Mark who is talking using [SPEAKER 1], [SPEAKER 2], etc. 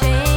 [SPEAKER 1] change.